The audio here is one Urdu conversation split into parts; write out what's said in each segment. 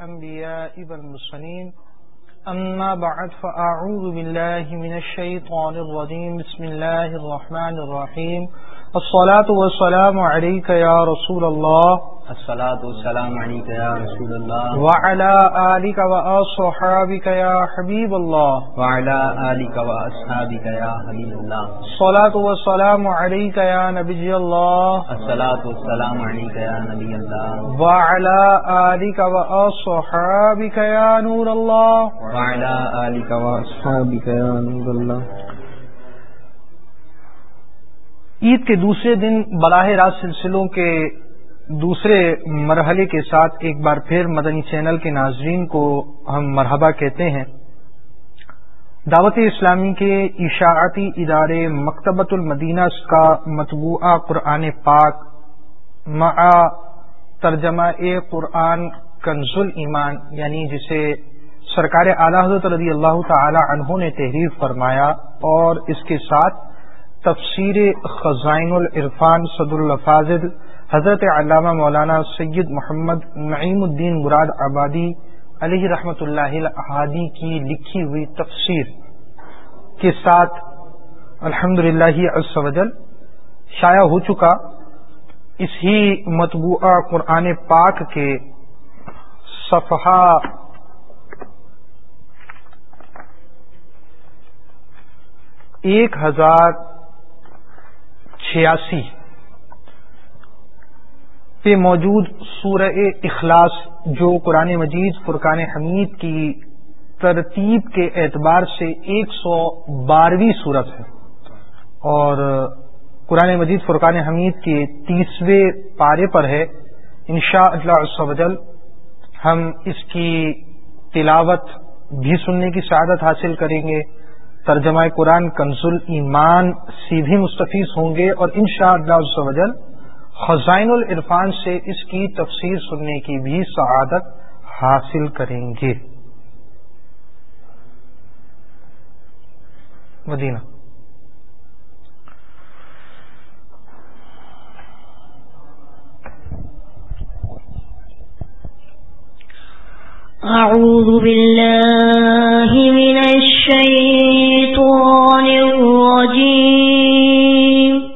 الأنبياء والمرسلين. أما بعد، فأعوذ بالله من الشيطان الرجيم. بسم الله الرحمن الرحيم. الصلاة والسلام عليك يا رسول الله. الصلاة والسلام عليك يا رسول الله. وعلى آلك وأصحابك يا حبيب الله. وعلى آلك وأصحابك يا حبيب الله. الصلاة والسلام عليك يا نبي الله. الصلاة والسلام عليك يا نبي الله. وعلى آلك وأصحابك يا نور الله. وعلى آلك وأصحابك يا نور الله. عید کے دوسرے دن براہ راست سلسلوں کے دوسرے مرحلے کے ساتھ ایک بار پھر مدنی چینل کے ناظرین کو ہم مرحبا کہتے ہیں۔ دعوت اسلامی کے اشاعتی ادارے مکتبۃ المدینہ کا مطبوعہ قرآن پاک مع ترجمہ قرآن کنز ایمان یعنی جسے سرکار اعلی حضرت رضی اللہ تعالی عنہ نے تحریر فرمایا اور اس کے ساتھ تفسیر خزائن العرفان صدر الفاظل حضرت علامہ مولانا سید محمد نعیم الدین مراد آبادی علیہ رحمۃ اللہ الحادی کی لکھی ہوئی تفسیر کے ساتھ الحمد للہ شائع ہو چکا۔ اس ہی مطبوعہ قرآن پاک کے صفحہ ایک ہزار چھیاسی۔ پہ موجود سورہ اخلاص جو قرآن مجید، فرقان حمید کی ترتیب کے اعتبار سے ایک سو بارہویں صورت ہے۔ اور قرآن مجید، فرقان حمید کے تیسویں پارے پر ہے۔ انشاء اللہ ہم اس کی تلاوت بھی سننے کی سعادت حاصل کریں گے۔ ترجمہ قرآن کنزل ایمان سیدھی مستفیض ہوں گے اور ان شاء اللہ خزائن العرفان سے اس کی تفسیر سننے کی بھی سعادت حاصل کریں گے۔ مدینہ۔ أعوذ بالله من الشيطان الرجيم۔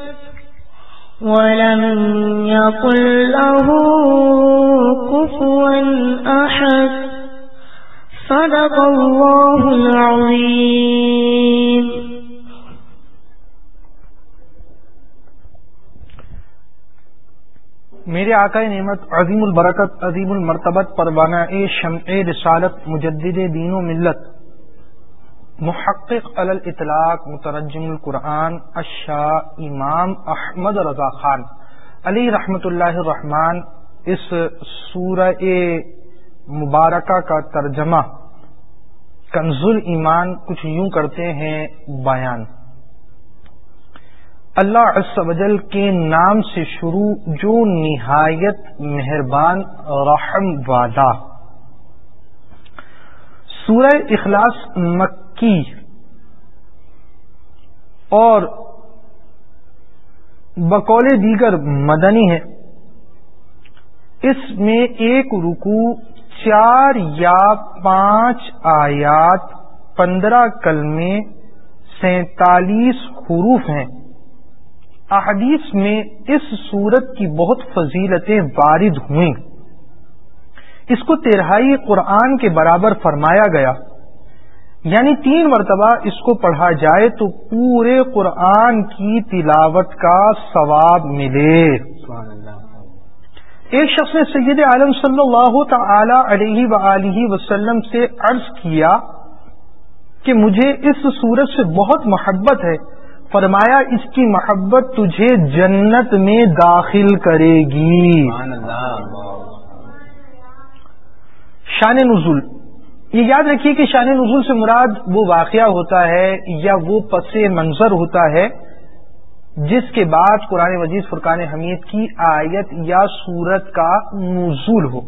ولم يقل له كفوا أحد. صدق الله العظيم. میرے آقا نعمت، عظیم البرکت، عظیم المرتبت، پروانہ شمع رسالت، مجدد دین و ملت محقق الاطلاق، مترجم القرآن اشاہ امام احمد رضا خان. علی رحمت اللہ الرحمان اس سورہ مبارکہ کا ترجمہ کنز ایمان کچھ یوں کرتے ہیں بیان۔ اللہ عز و جل کے نام سے شروع جو نہایت مہربان، رحم وعدہ سورہ اخلاص مک کی اور بقول دیگر مدنی ہے اس میں ایک رکو چار یا پانچ آیات، پندرہ کلمے، سینتالیس حروف ہیں۔ احادیث میں اس صورت کی بہت فضیلتیں وارد ہوئیں۔ اس کو تیرہائی قرآن کے برابر فرمایا گیا۔ یعنی تین مرتبہ اس کو پڑھا جائے تو پورے قرآن کی تلاوت کا ثواب ملے۔ ایک شخص نے سید عالم صلی اللہ تعالی علیہ و وسلم سے عرض کیا کہ مجھے اس صورت سے بہت محبت ہے۔ فرمایا اس کی محبت تجھے جنت میں داخل کرے گی۔ شان نزول یہ یاد رکھیے کہ شان نزول سے مراد وہ واقعہ ہوتا ہے یا وہ پس منظر ہوتا ہے جس کے بعد قرآن مجید فرقان حمید کی آیت یا سورت کا نزول ہو۔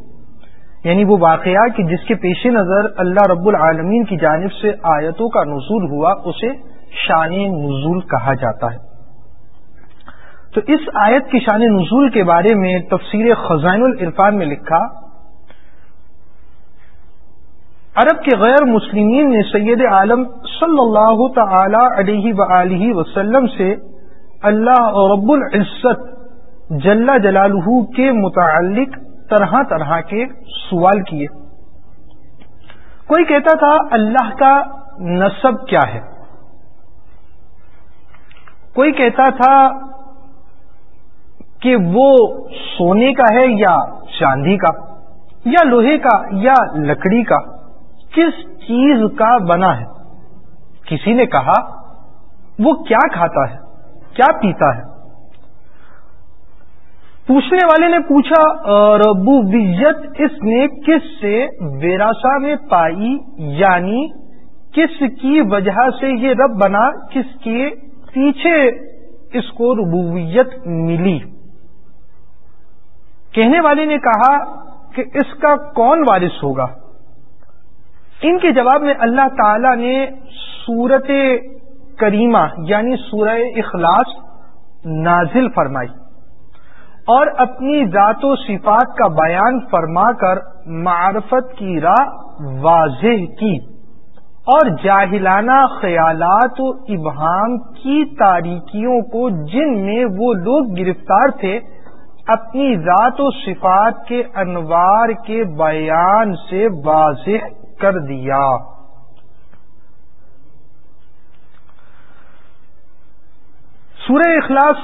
یعنی وہ واقعہ کہ جس کے پیش نظر اللہ رب العالمین کی جانب سے آیتوں کا نزول ہوا، اسے شان نزول کہا جاتا ہے۔ تو اس آیت کی شان نزول کے بارے میں تفسیر خزائن العرفان میں لکھا عرب کے غیر مسلمین نے سید عالم صلی اللہ تعالی علیہ و وسلم سے اللہ رب العزت جل جلالہ کے متعلق طرح طرح کے سوال کیے۔ کوئی کہتا تھا اللہ کا نصب کیا ہے؟ کوئی کہتا تھا کہ وہ سونے کا ہے یا چاندی کا، یا لوہے کا یا لکڑی کا؟ کس چیز کا بنا ہے؟ کسی نے کہا، وہ کیا کھاتا ہے؟ کیا پیتا ہے؟ پوچھنے والے نے پوچھا، ربوبیت اس نے کس سے ویراسا میں پائی؟ یعنی کس کی وجہ سے یہ رب بنا؟ کس کے پیچھے اس کو ربوبیت ملی؟ کہنے والے نے کہا کہ اس کا کون وارث ہوگا؟ ان کے جواب میں اللہ تعالی نے سورت کریمہ یعنی سورہ اخلاص نازل فرمائی اور اپنی ذات و صفات کا بیان فرما کر معرفت کی راہ واضح کی اور جاہلانہ خیالات و ابہام کی تاریکیوں کو جن میں وہ لوگ گرفتار تھے، اپنی ذات و صفات کے انوار کے بیان سے واضح کر دیا۔ سورہ اخلاص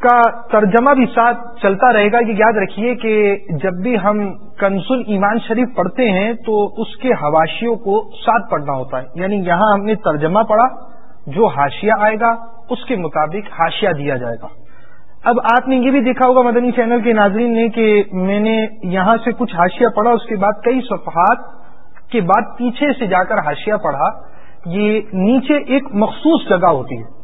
کا ترجمہ بھی ساتھ چلتا رہے گا۔ یہ یاد رکھیے کہ جب بھی ہم کنسل ایمان شریف پڑھتے ہیں تو اس کے حواشیوں کو ساتھ پڑھنا ہوتا ہے۔ یعنی یہاں ہم نے ترجمہ پڑھا، جو ہاشیہ آئے گا، اس کے مطابق ہاشیہ دیا جائے گا۔ اب آپ نے یہ بھی دیکھا ہوگا مدنی چینل کے ناظرین نے کہ میں نے یہاں سے کچھ ہاشیہ پڑھا، اس کے بعد کئی صفحات کے بعد پیچھے سے جا کر ہاشیہ پڑھا، یہ نیچے ایک مخصوص جگہ ہوتی ہے۔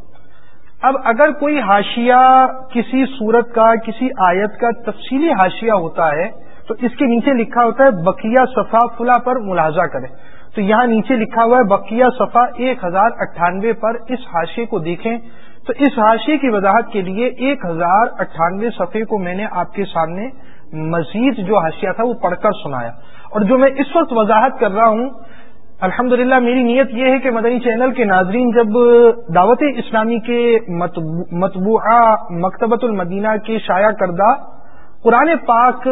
اب اگر کوئی ہاشیہ کسی صورت کا، کسی آیت کا تفصیلی ہاشیہ ہوتا ہے، تو اس کے نیچے لکھا ہوتا ہے بقیہ صفا فلا پر ملاحظہ کرے تو یہاں نیچے لکھا ہوا ہے بقیہ صفا ایک ہزار اٹھانوے پر اس حاشے کو دیکھیں۔ تو اس حاشے کی وضاحت کے لیے ایک ہزار اٹھانوے صفحے کو میں نے آپ کے سامنے مزید جو حاشیہ تھا وہ پڑھ کر سنایا۔ اور جو میں اس وقت وضاحت کر رہا ہوں الحمد میری نیت یہ ہے کہ مدنی چینل کے ناظرین جب دعوت اسلامی کے مطبوعہ مکتبۃ المدینہ کے شائع کردہ قرآن پاک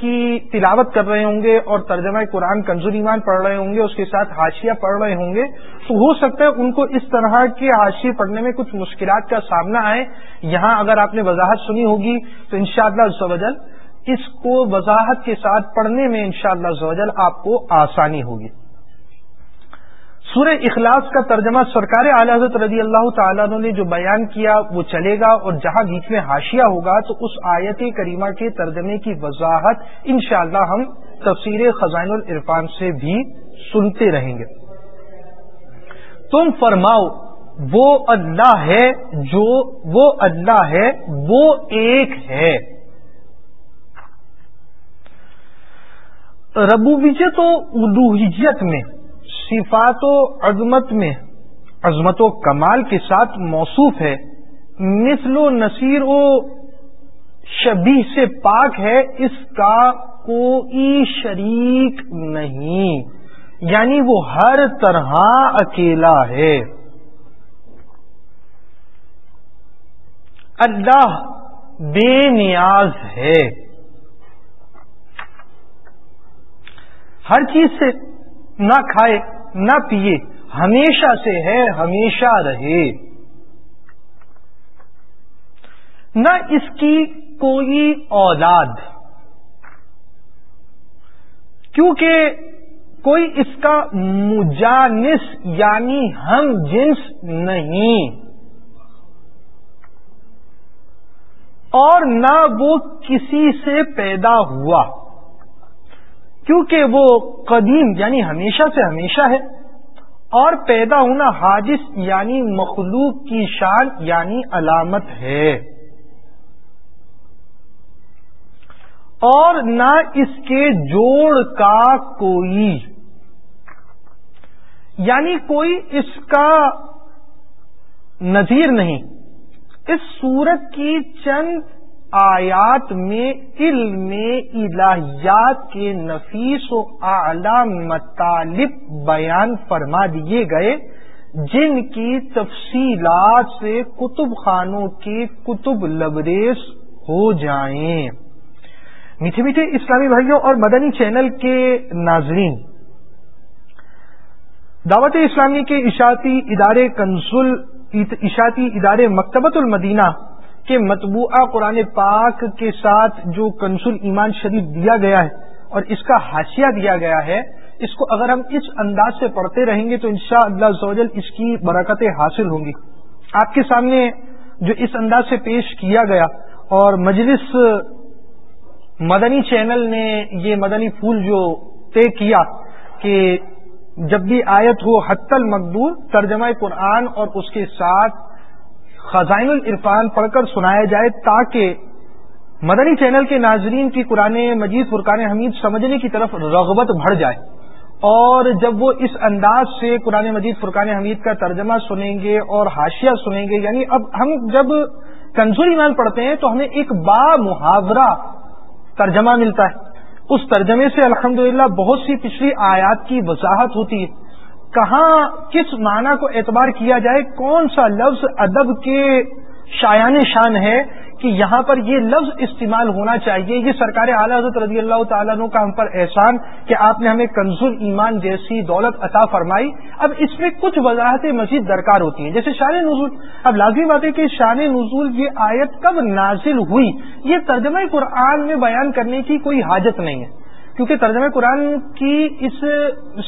کی تلاوت کر رہے ہوں گے اور ترجمہ قرآن کنزور ایمان پڑھ رہے ہوں گے، اس کے ساتھ حاشیہ پڑھ رہے ہوں گے، تو ہو سکتا ہے ان کو اس طرح کے حاشیے پڑھنے میں کچھ مشکلات کا سامنا آئے۔ یہاں اگر آپ نے وضاحت سنی ہوگی تو انشاءاللہ شاء اللہ اس کو وضاحت کے ساتھ پڑھنے میں انشاءاللہ شاء اللہ آپ کو آسانی ہوگی۔ سورہ اخلاص کا ترجمہ سرکار اعلی حضرت رضی اللہ تعالیٰ نے جو بیان کیا وہ چلے گا اور جہاں بیچ میں حاشیہ ہوگا تو اس آیت کریمہ کے ترجمے کی وضاحت انشاءاللہ ہم تفسیر خزائن العرفان سے بھی سنتے رہیں گے۔ تم فرماؤ، وہ اللہ ہے جو، وہ اللہ ہے، وہ ایک ہے۔ ربوبیت و الوحیت میں، صفات و عظمت میں، عظمت و کمال کے ساتھ موصوف ہے۔ مثل و نصیر و شبی سے پاک ہے، اس کا کوئی شریک نہیں۔ یعنی وہ ہر طرح اکیلا ہے۔ اللہ بے نیاز ہے۔ ہر چیز سے نہ کھائے، نہ پیے ہمیشہ سے ہے، ہمیشہ رہے۔ نہ اس کی کوئی اولاد۔ کیونکہ کوئی اس کا مجانس یعنی ہم جنس نہیں۔ اور نہ وہ کسی سے پیدا ہوا۔ کیونکہ وہ قدیم یعنی ہمیشہ سے ہمیشہ ہے اور پیدا ہونا حادث یعنی مخلوق کی شان یعنی علامت ہے۔ اور نہ اس کے جوڑ کا کوئی یعنی کوئی اس کا نظیر نہیں۔ اس سورت کی چند آیات میں علم الہیات کے نفیس و اعلی مطالب بیان فرما دیے گئے، جن کی تفصیلات سے کتب خانوں کے کتب لبریز ہو جائیں۔ میٹھے میٹھے اسلامی بھائیوں اور مدنی چینل کے ناظرین، دعوت اسلامی کے اشاعتی ادارے کنسل، اشاعتی ادارے مکتبت المدینہ کے مطبوعہ قرآن پاک کے ساتھ جو کنسل ایمان شریف دیا گیا ہے اور اس کا حاشیہ دیا گیا ہے، اس کو اگر ہم اس انداز سے پڑھتے رہیں گے تو انشاء اللہ اس کی برکتیں حاصل ہوں گی۔ آپ کے سامنے جو اس انداز سے پیش کیا گیا اور مجلس مدنی چینل نے یہ مدنی پھول جو طے کیا کہ جب بھی آیت ہو حت المقدور، ترجمہ قرآن اور اس کے ساتھ خزائن العرفان پڑھ کر سنایا جائے تاکہ مدنی چینل کے ناظرین کی قرآن مجید فرقان حمید سمجھنے کی طرف رغبت بڑھ جائے۔ اور جب وہ اس انداز سے قرآن مجید فرقان حمید کا ترجمہ سنیں گے اور حاشیہ سنیں گے یعنی اب ہم جب کنزور ایمان پڑھتے ہیں تو ہمیں ایک با محاورہ ترجمہ ملتا ہے۔ اس ترجمے سے الحمدللہ بہت سی پچھلی آیات کی وضاحت ہوتی ہے۔ کہاں کس معنی کو اعتبار کیا جائے، کون سا لفظ ادب کے شایان شان ہے کہ یہاں پر یہ لفظ استعمال ہونا چاہیے؟ یہ سرکار اعلی حضرت رضی اللہ تعالیٰ عنہ کا ہم پر احسان کہ آپ نے ہمیں کنزول ایمان جیسی دولت عطا فرمائی۔ اب اس میں کچھ وضاحتیں مزید درکار ہوتی ہیں۔ جیسے شان نزول۔ اب لازمی بات ہے کہ شان نزول یہ آیت کب نازل ہوئی؟ یہ ترجمہ قرآن میں بیان کرنے کی کوئی حاجت نہیں ہے۔ کیونکہ ترجمہ قرآن کی اس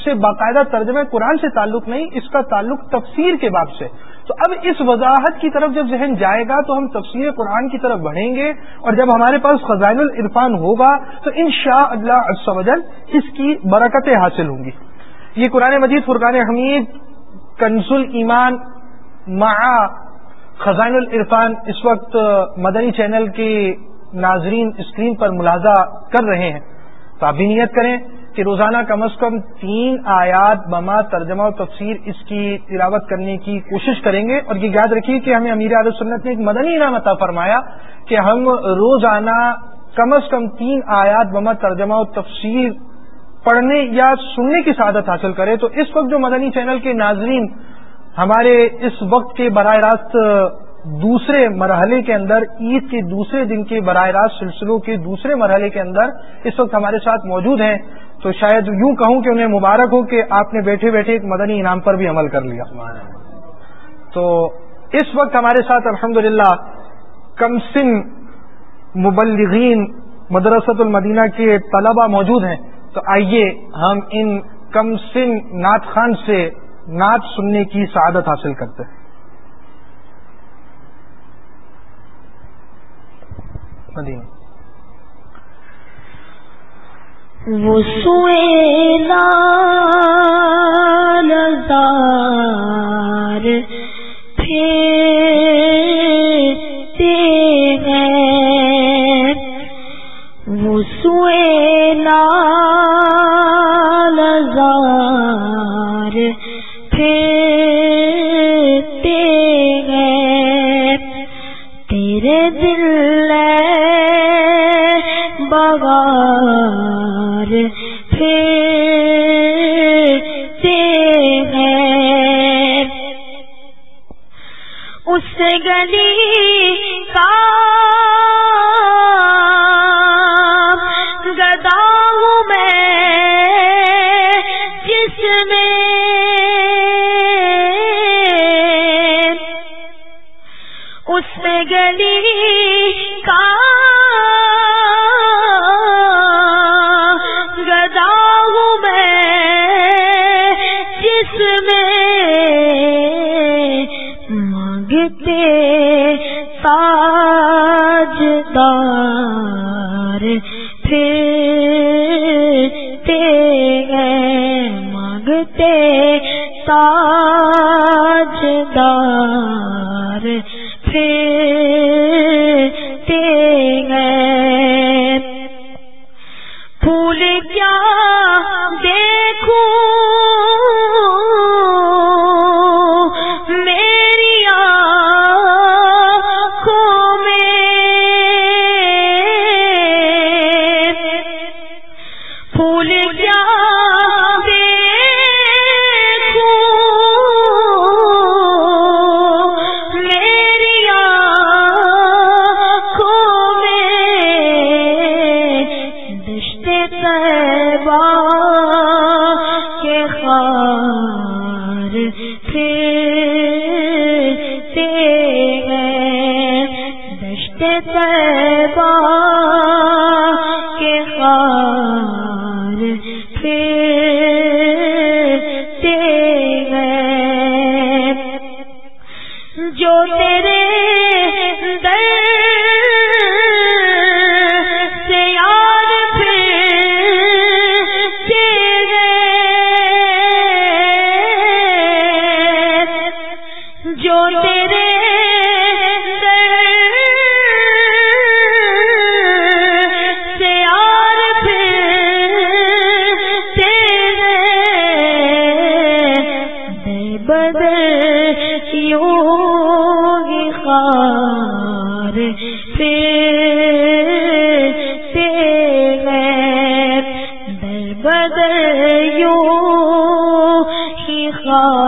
سے باقاعدہ ترجمہ قرآن سے تعلق نہیں، اس کا تعلق تفسیر کے باب سے۔ تو اب اس وضاحت کی طرف جب ذہن جائے گا تو ہم تفسیر قرآن کی طرف بڑھیں گے اور جب ہمارے پاس خزائن العرفان ہوگا تو ان شاء اللہ اس کی برکتیں حاصل ہوں گی۔ یہ قرآن مجید فرقان حمید کنسل ایمان مع خزائن العرفان اس وقت مدنی چینل کے ناظرین اسکرین پر ملازہ کر رہے ہیں۔ تو آپ بھی نیت کریں کہ روزانہ کم از کم تین آیات بما ترجمہ و تفسیر اس کی تلاوت کرنے کی کوشش کریں گے اور یہ یاد رکھیے کہ ہمیں امیر علیہ سنت نے ایک مدنی انعام عطا فرمایا کہ ہم روزانہ کم از کم تین آیات بما ترجمہ و تفسیر پڑھنے یا سننے کی سعادت حاصل کرے تو اس وقت جو مدنی چینل کے ناظرین ہمارے اس وقت کے براہ راست دوسرے مرحلے کے اندر عید کے دوسرے دن کے براہ راست سلسلوں کے دوسرے مرحلے کے اندر اس وقت ہمارے ساتھ موجود ہیں۔ تو شاید یوں کہوں کہ انہیں مبارک ہو کہ آپ نے بیٹھے بیٹھے ایک مدنی انعام پر بھی عمل کر لیا۔ تو اس وقت ہمارے ساتھ الحمد للہ کمسن مبلغین مدرسۃ المدینہ کے طلبہ موجود ہیں۔ تو آئیے ہم ان کمسن نعت خان سے نعت سننے کی سعادت حاصل کرتے ہیں۔ مدینہ۔ وہ لزار پھیرتے ہیں۔ وہ سوئے لزار بغار پھیرتے ہیں۔ اس گلی کا گدا ہوں میں جس میں اس گلی کا طیبہ کا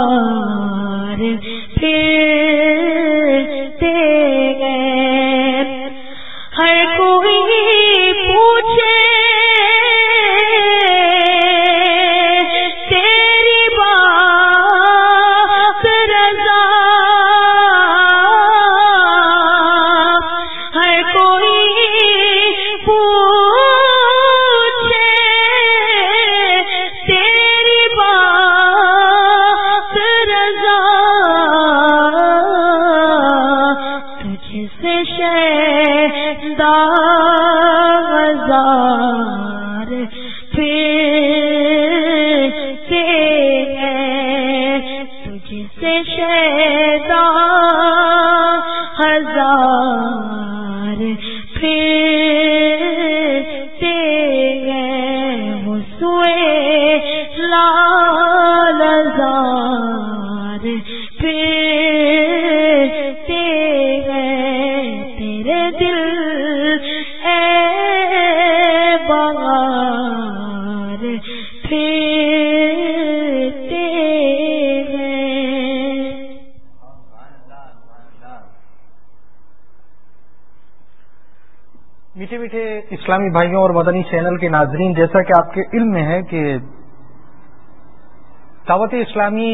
اسلامی بھائیوں اور مدنی چینل کے ناظرین، جیسا کہ آپ کے علم میں ہے کہ دعوت اسلامی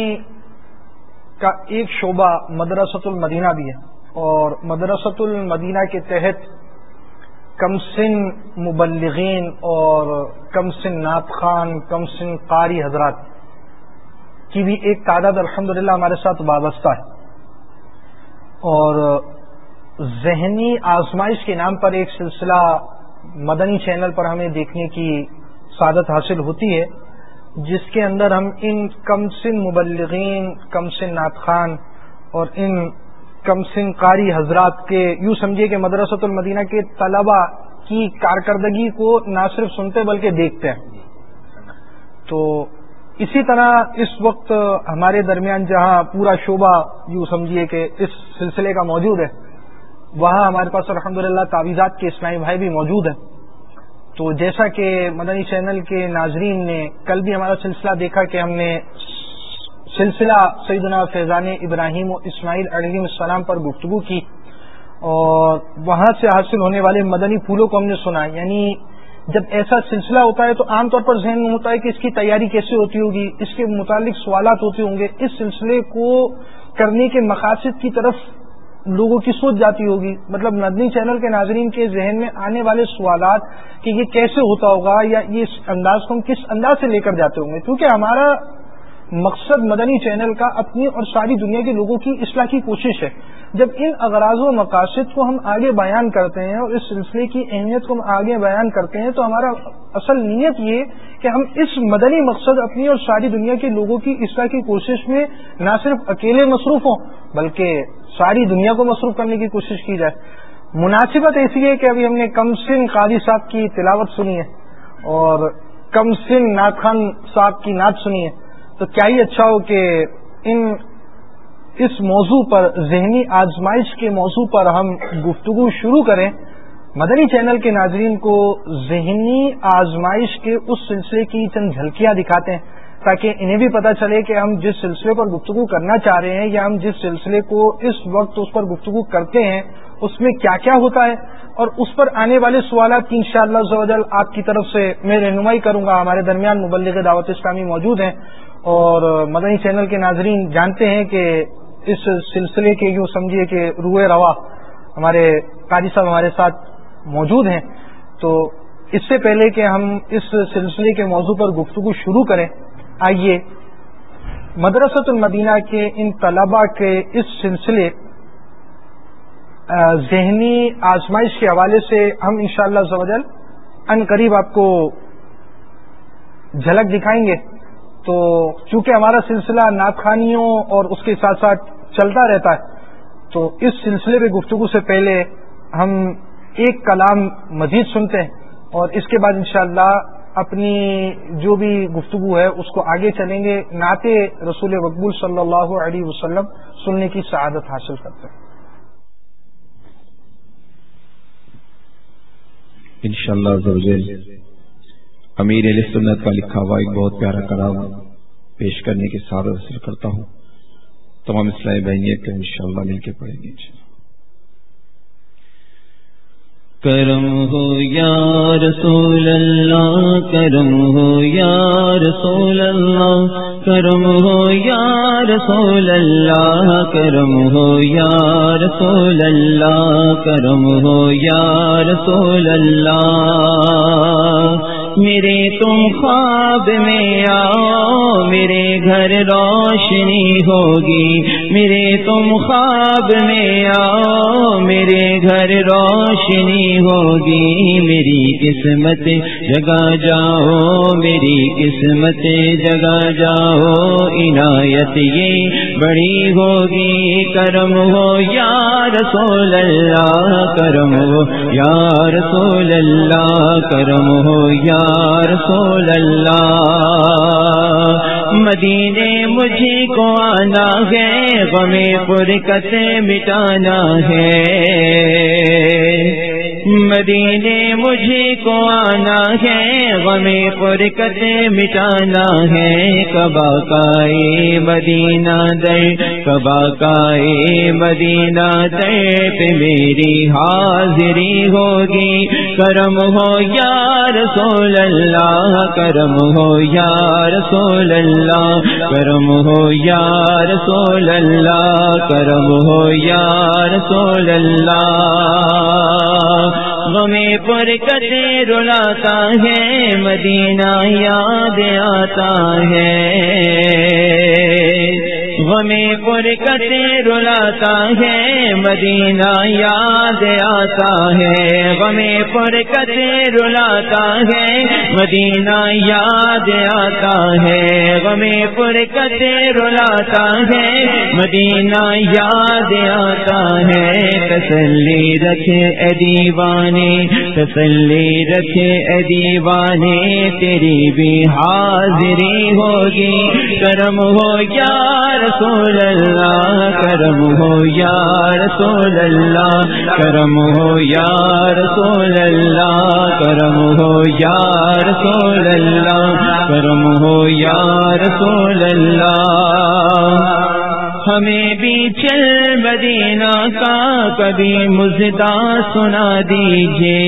کا ایک شعبہ مدرسۃ المدینہ بھی ہے اور مدرسۃ المدینہ کے تحت کم سن مبلغین اور کم سن نعت خان، کم سن قاری حضرات کی بھی ایک تعداد الحمدللہ ہمارے ساتھ وابستہ ہے۔ اور ذہنی آزمائش کے نام پر ایک سلسلہ مدنی چینل پر ہمیں دیکھنے کی سعادت حاصل ہوتی ہے، جس کے اندر ہم ان کم سن مبلغین، کم سن نعت خان اور ان کم سن قاری حضرات کے، یوں سمجھیے کہ مدرسۃ المدینہ کے طلبہ کی کارکردگی کو نہ صرف سنتے بلکہ دیکھتے ہیں۔ تو اسی طرح اس وقت ہمارے درمیان جہاں پورا شعبہ یوں سمجھیے کہ اس سلسلے کا موجود ہے وہاں ہمارے پاس الحمد للہ تعویذات کے اسلامی بھائی بھی موجود ہیں۔ تو جیسا کہ مدنی چینل کے ناظرین نے کل بھی ہمارا سلسلہ دیکھا کہ ہم نے سلسلہ سیدنا فیضان ابراہیم و اسماعیل علیہ السلام پر گفتگو کی اور وہاں سے حاصل ہونے والے مدنی پھولوں کو ہم نے سنا۔ یعنی جب ایسا سلسلہ ہوتا ہے تو عام طور پر ذہن میں ہوتا ہے کہ اس کی تیاری کیسے ہوتی ہوگی، اس کے متعلق سوالات ہوتے ہوں گے۔ اس سلسلے کو کرنے کے مقاصد کی طرف لوگوں کی سوچ جاتی ہوگی۔ مطلب ندنی چینل کے ناظرین کے ذہن میں آنے والے سوالات کہ یہ کیسے ہوتا ہوگا یا یہ اس انداز کو ہم کس انداز سے لے کر جاتے ہوں گے؟ کیونکہ ہمارا مقصد مدنی چینل کا اپنی اور ساری دنیا کے لوگوں کی اصلاح کی کوشش ہے۔ جب ان اغراض و مقاصد کو ہم آگے بیان کرتے ہیں اور اس سلسلے کی اہمیت کو ہم آگے بیان کرتے ہیں تو ہمارا اصل نیت یہ کہ ہم اس مدنی مقصد اپنی اور ساری دنیا کے لوگوں کی اصلاح کی کوشش میں نہ صرف اکیلے مصروف ہوں بلکہ ساری دنیا کو مصروف کرنے کی کوشش کی جائے۔ مناسبت ایسی ہے کہ ابھی ہم نے کم سن قاضی صاحب کی تلاوت سنی ہے اور کم سن نعت خان صاحب کی نعت سنی ہے۔ تو کیا ہی اچھا ہو کہ ان اس موضوع پر ذہنی آزمائش کے موضوع پر ہم گفتگو شروع کریں۔ مدنی چینل کے ناظرین کو ذہنی آزمائش کے اس سلسلے کی چند جھلکیاں دکھاتے ہیں تاکہ انہیں بھی پتہ چلے کہ ہم جس سلسلے پر گفتگو کرنا چاہ رہے ہیں یا ہم جس سلسلے کو اس وقت اس پر گفتگو کرتے ہیں، اس میں کیا کیا ہوتا ہے؟ اور اس پر آنے والے سوالات کی انشاءاللہ شاء اللہ آپ کی طرف سے میں رہنمائی کروں گا۔ ہمارے درمیان مبلغ دعوت اسلامی موجود ہیں اور مدنی چینل کے ناظرین جانتے ہیں کہ اس سلسلے کے یوں سمجھیے کہ روئے روا ہمارے قاری صاحب ہمارے ساتھ موجود ہیں، تو اس سے پہلے کہ ہم اس سلسلے کے موضوع پر گفتگو شروع کریں، آئیے مدرسۃ المدینہ کے ان طلباء کے اس سلسلے ذہنی آزمائش کے حوالے سے ہم انشاءاللہ شاء اللہ ان قریب آپ کو جھلک دکھائیں گے۔ تو چونکہ ہمارا سلسلہ ناخانیوں اور اس کے ساتھ ساتھ چلتا رہتا ہے۔ تو اس سلسلے میں گفتگو سے پہلے ہم ایک کلام مزید سنتے ہیں اور اس کے بعد انشاءاللہ اپنی جو بھی گفتگو ہے اس کو آگے چلیں گے۔ نعت رسول مقبول صلی اللہ علیہ وسلم سننے کی سعادت حاصل کرتے ہیں۔ انشاءاللہ اللہ امیر علیہ سنت کا لکھا ہوا ایک بہت پیارا کلام پیش کرنے کی سعادت حاصل کرتا ہوں۔ تمام اسلائی بہنیت کے انشاءاللہ مل کے پڑھیں گے کرم ہو یا رسول اللہ، کرم ہو یا رسول اللہ، کرم ہو یا رسول اللہ، کرم ہو یا رسول اللہ، کرم ہو یا رسول اللہ۔ میرے تم خواب میں آؤ، میرے گھر روشنی ہوگی۔ میرے تم خواب میں آؤ، میرے گھر روشنی ہوگی۔ میری قسمت، جگہ جاؤ۔ میری قسمت، جگہ جاؤ۔ عنایت یہ بڑی ہوگی۔ کرم ہو یا رسول اللہ، کرم ہو یا رسول اللہ، کرم ہو یا رسول اللہ مدینے مجھے کو آنا ہے غم فرقت مٹانا ہے۔ مدینے مجھے کو آنا ہے، غم فرقت مٹانا ہے۔ کبا کائے مدینہ در کبا کائے مدینہ در پہ میری حاضری ہوگی۔ کرم ہو یار سول اللہ، کرم ہو یار سول اللہ۔ کرم ہو یار سول اللہ، کرم ہو یار سول اللہ۔ غمے پر کتے رلاتا ہے مدینہ یاد آتا ہے۔ غمی پر کتے رلاتا ہے، مدینہ یاد آتا ہے۔ غمی پر کتے رلاتا ہے، مدینہ یاد آتا ہے۔ غمی پر کتے رلاتا ہے، مدینہ یاد آتا ہے۔ تسلی رکھے اے دیوانے، تسلی رکھے اے دیوانے، تیری بھی حاضری ہوگی۔ کرم ہو یار رسول اللہ، کرم ہو یا رسول اللہ، کرم ہو یا رسول اللہ، کرم ہو یا رسول اللہ، کرم ہو یا رسول اللہ۔ ہمیں بھی چل مدینہ کا کبھی مزدہ سنا دیجیے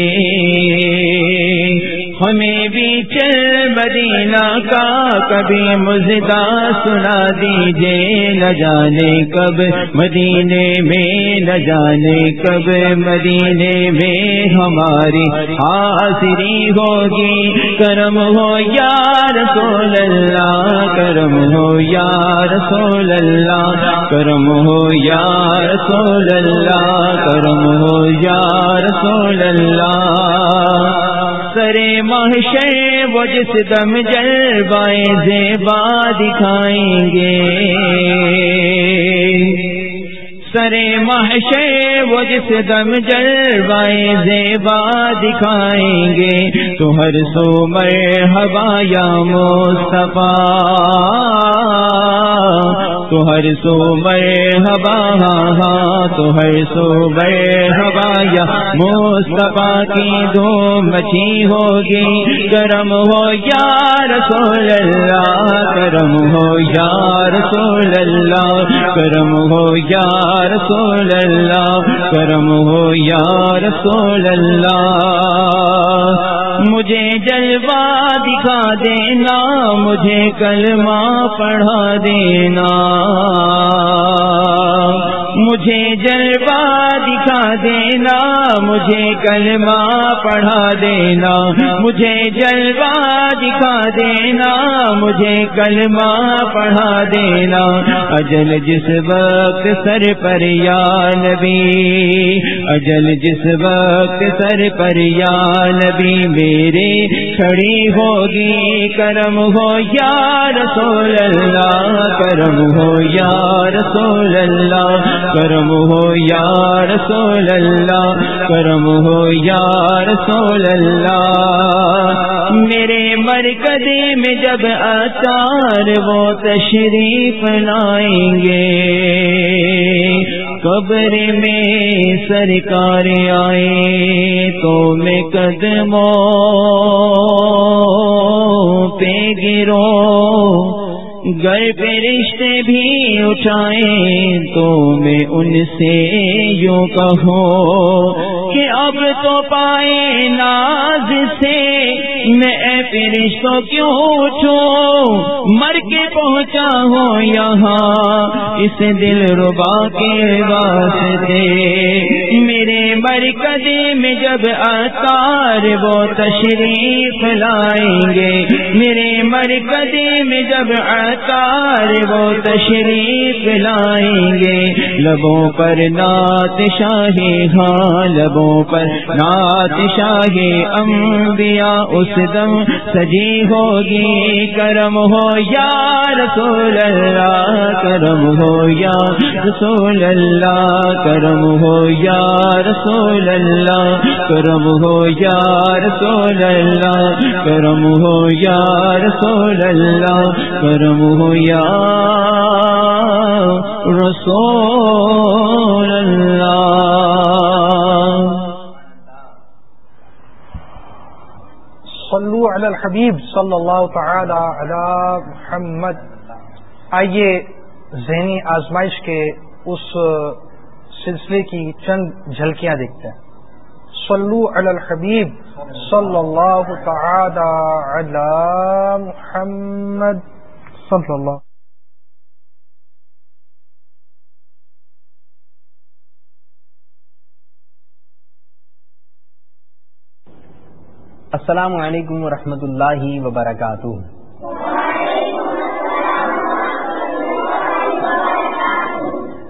ہمیں بھی چل مدینہ کا کبھی مزدہ سنا دیجیے نہ جانے کب مدینے میں، نہ جانے کب مدینے میں ہماری حاضری ہوگی۔ کرم ہو یا رسول اللہ، کرم ہو یا رسول اللہ۔ کرم ہو یا رسول اللہ، کرم ہو یا رسول اللہ۔ سرے محشر وہ جس دم جلوائے زیبا دکھائیں گے۔ سرے محشر وہ جس دم جلوائے زیبا دکھائیں گے۔ تو ہر سو مرحبا یا مصطفیٰ۔ تو ہر سو مرحبا ہاں،, ہاں تو ہر سو مرحبا، یا مصطفیٰ کی دو مچھی ہوگی، کرم ہو یا رسول اللہ، کرم ہو یا رسول اللہ، کرم ہو یا رسول اللہ، کرم ہو یا رسول اللہ۔ مجھے جلوہ دینا مجھے کلمہ پڑھا دینا۔ مجھے جلوہ دینا، مجھے کلمہ پڑھا دینا، مجھے جلوہ دکھا دینا، مجھے کلمہ پڑھا دینا۔ اجل جس وقت سر پر یا نبی، اجل جس وقت سر پر یا نبی میرے کھڑی ہوگی، کرم ہو یا رسول اللہ، کرم ہو یا رسول اللہ، کرم ہو یا رسول اللہ، کرم ہو یا رسول اللہ۔ میرے مرکزی میں جب اچار وہ تشریف لائیں گے۔ قبر میں سرکار آئے تو میں قدموں پہ گرو گر پہ رشتے بھی اٹھائیں تو میں ان سے یوں کہوں کہ اب تو پائے ناز سے میں پہ کیوں اٹھوں؟ مر کے پہنچا ہوں یہاں، اس دل ربا کے واسطے میرے مرکزے میں جب اتار وہ تشریف لائیں گے۔ میرے مرکزے میں جب اتار وہ تشریف لائیں گے۔ لبوں پر نعت شاہی ہاں لبوں پر نعت شاہی انبیاء، اس دم سجی ہوگی۔ کرم ہو یا رسول اللہ، کرم ہو یا رسول اللہ، کرم ہو یا رسول اللہ، کرم ہو یا رسول اللہ، کرم ہو یا رسول اللہ، کرم ہو یا رسول اللہ۔ صلو علی الحبیب صلی اللہ تعالی علی محمد۔ آئیے ذہنی آزمائش کے اس سلسلے کی چند جھلکیاں دیکھتے ہیں۔ صلو علی الحبیب صلی اللہ تعالی علی محمد۔ صلی اللہ السلام علیکم ورحمۃ اللہ وبرکاتہ۔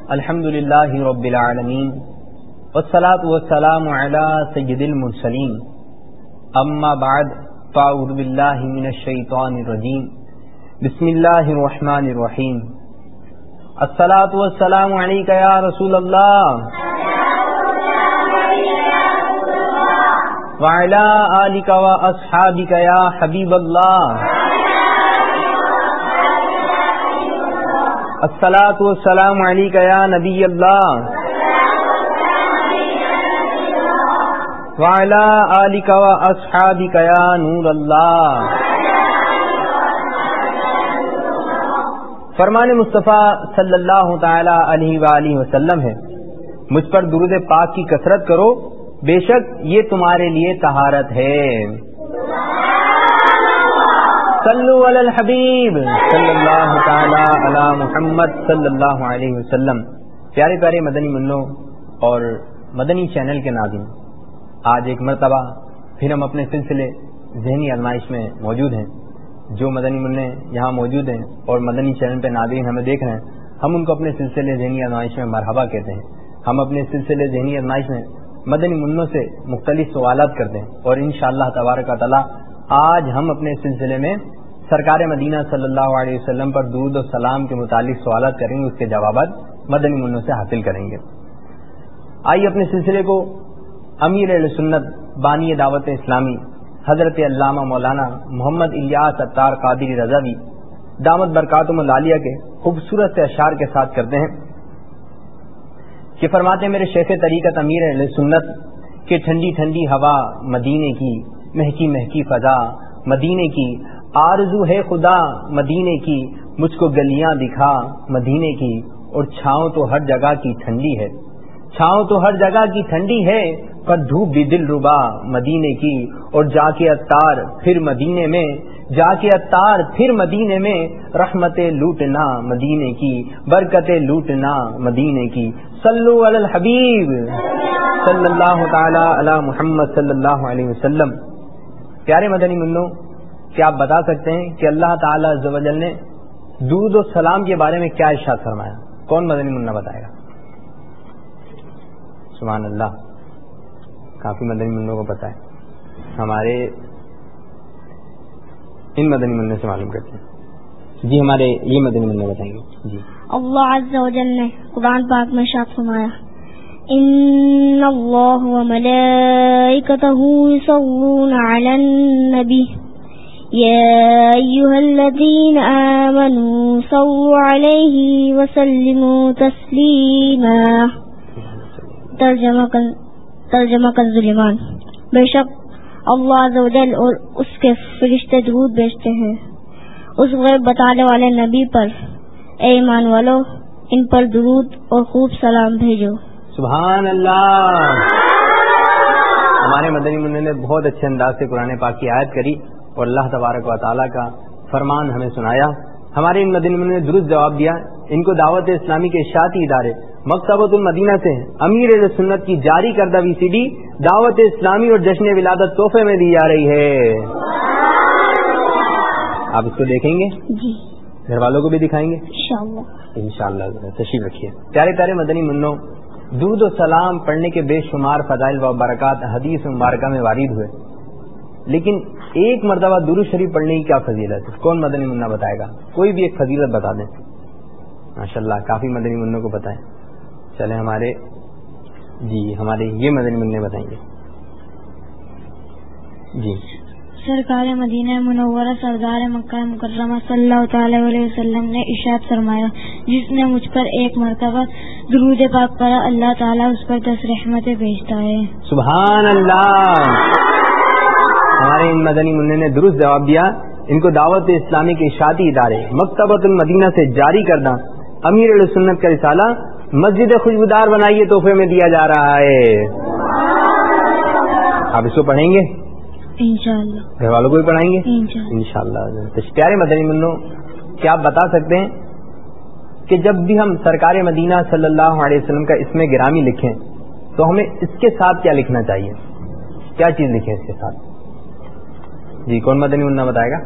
الحمد للہ رب العالمین والصلاة والسلام على سید المرسلین. اما بعد، فاعوذ باللہ من الشیطان الرجیم. بسم اللہ الرحمن الرحیم. الصلاة والسلام علیکہ یا رسول اللہ. وعلى آلك وأصحابك يا حبيب الله الصلاة والسلام عليك يا نبي الله. وعلى آلك وأصحابك يا نور الله. فرمان مصطفیٰ صلی اللہ تعالی علیہ وآلہ وسلم ہے. مجھ پر درود پاک کی کثرت کرو. بے شک یہ تمہارے لیے تہارت ہے. صلو علی الحبیب. صلی اللہ تعالی علی محمد صلی اللہ علیہ وسلم. پیارے پیارے مدنی منوں اور مدنی چینل کے ناظرین، آج ایک مرتبہ پھر ہم اپنے سلسلے ذہنی آزمائش میں موجود ہیں۔ جو مدنی منع یہاں موجود ہیں اور مدنی چینل پہ ناظرین ہمیں دیکھ رہے ہیں، ہم ان کو اپنے سلسلے ذہنی آزمائش میں مرحبا کہتے ہیں۔ ہم اپنے سلسلے ذہنی آزمائش میں مدنی منوں سے مختلف سوالات کرتے ہیں اور ان شاء اللہ تبارک تعالیٰ آج ہم اپنے سلسلے میں سرکار مدینہ صلی اللہ علیہ وسلم پر درود و سلام کے متعلق سوالات کریں گے، اس کے جوابات مدنی منوں سے حاصل کریں گے۔ آئیے اپنے سلسلے کو امیر سنت بانی دعوت اسلامی حضرت علامہ مولانا محمد الیاس اطار قادری رضوی دامت برکاتم العالیہ کے خوبصورت سے اشعار کے ساتھ کرتے ہیں کہ فرماتے میرے شیخ طریقت امیر سنت کہ ٹھنڈی ٹھنڈی ہوا مدینے کی، مہکی مہکی فضا، مدینے کی آرزو ہے خدا مدینے کی، مجھ کو گلیاں دکھا مدینے کی، اور چھاؤں تو ہر جگہ کی ٹھنڈی ہے۔ چھاؤں تو ہر جگہ کی ٹھنڈی ہے، پر دھوپ بھی دل ربا مدینے کی۔ اور جا کے اتار پھر مدینے میں، جا کے اتار پھر مدینے میں۔ رحمت لوٹنا مدینے کی، برکت لوٹنا مدینے کی۔ صلو علی الحبیب۔ صلی اللہ تعالی علی محمد صلی اللہ علیہ وسلم۔ پیارے مدنی منو کیا آپ بتا سکتے ہیں کہ اللہ تعالی زوجل نے دودھ و سلام کے بارے میں کیا ارشاد فرمایا؟ کون مدنی منا بتائے گا؟ سبحان اللہ، کافی مدنی منوں کو پتا ہے۔ ہمارے ان مدنی منوں سے معلوم کرتے ہیں۔ جی ہمارے یہ مدنی منع بتائیں گے۔ جی۔ اللہ عز و جل نے قرآن پاک میں شاد فرمایا، ان اللہ و ملائکتہ یصلون علی النبی یا ایها الذین آمنوا صلوا علیہ وسلموا تسلیما ترجمہ کن ترجمہ بے شک اللہ عز و جل اور اس کے فرشتے درود بیچتے ہیں۔ اس غیب بتانے والے نبی پر اے ایمان والو، ان پر درود اور خوب سلام بھیجو۔ سبحان اللہ۔ ہمارے مدنی منع نے بہت اچھے انداز سے قرآن پاک کی آیت کری۔ اور اللہ تبارک و تعالیٰ کا فرمان ہمیں سنایا۔ ہمارے ان مدنی منع نے درست جواب دیا۔ ان کو دعوت اسلامی کے اشاعتی ادارے مکتبۃ المدینہ سے امیر سنت کی جاری کردہ وی سی ڈی دعوت اسلامی اور جشن ولادت تحفے میں دی جا رہی ہے۔ آپ اس کو دیکھیں گے؟ جی۔ گھر والوں کو بھی دکھائیں گے؟ ان شاء اللہ تشریف رکھیے۔ پیارے پیارے مدنی منوں درود و سلام پڑھنے کے بے شمار فضائل و برکات حدیث مبارکہ میں وارد ہوئے۔ لیکن ایک مرتبہ درو شریف پڑھنے کی کیا فضیلت ہے؟ کون مدنی منا بتائے گا؟ کوئی بھی ایک فضیلت بتا دیں۔ ماشاء اللہ کافی مدنی منوں کو بتائیں چلے ہمارے جی ہمارے یہ مدنی منع بتائیں گے۔ جی۔ سرکار مدینہ منورہ سردار مکہ مکرمہ صلی اللہ تعالی علیہ وسلم نے اشاد فرمایا جس نے مجھ پر ایک مرتبہ درود پاک کرا اللہ تعالیٰ اس پر دس رحمتیں بھیجتا ہے۔ سبحان اللہ! ہمارے ان مدنی منع نے درست جواب دیا ان کو دعوت اسلامی کے اشاعتی ادارے مکتبۃ المدینہ سے جاری کردہ امیر علیہ سنت کا رسالہ مسجد خوشبودار بنائیے تحفے میں دیا جا رہا ہے۔ آپ اس کو پڑھیں گے؟ گھر والوں کو بھی پڑھائیں گے؟ ان شاء اللہ پیارے مدنی منو کیا آپ بتا سکتے ہیں کہ جب بھی ہم سرکار مدینہ صلی اللہ علیہ وسلم کا اس میں گرامی لکھیں تو ہمیں اس کے ساتھ کیا لکھنا چاہیے؟ کیا چیز لکھیں اس کے ساتھ؟ جی کون مدنی منا بتائے گا؟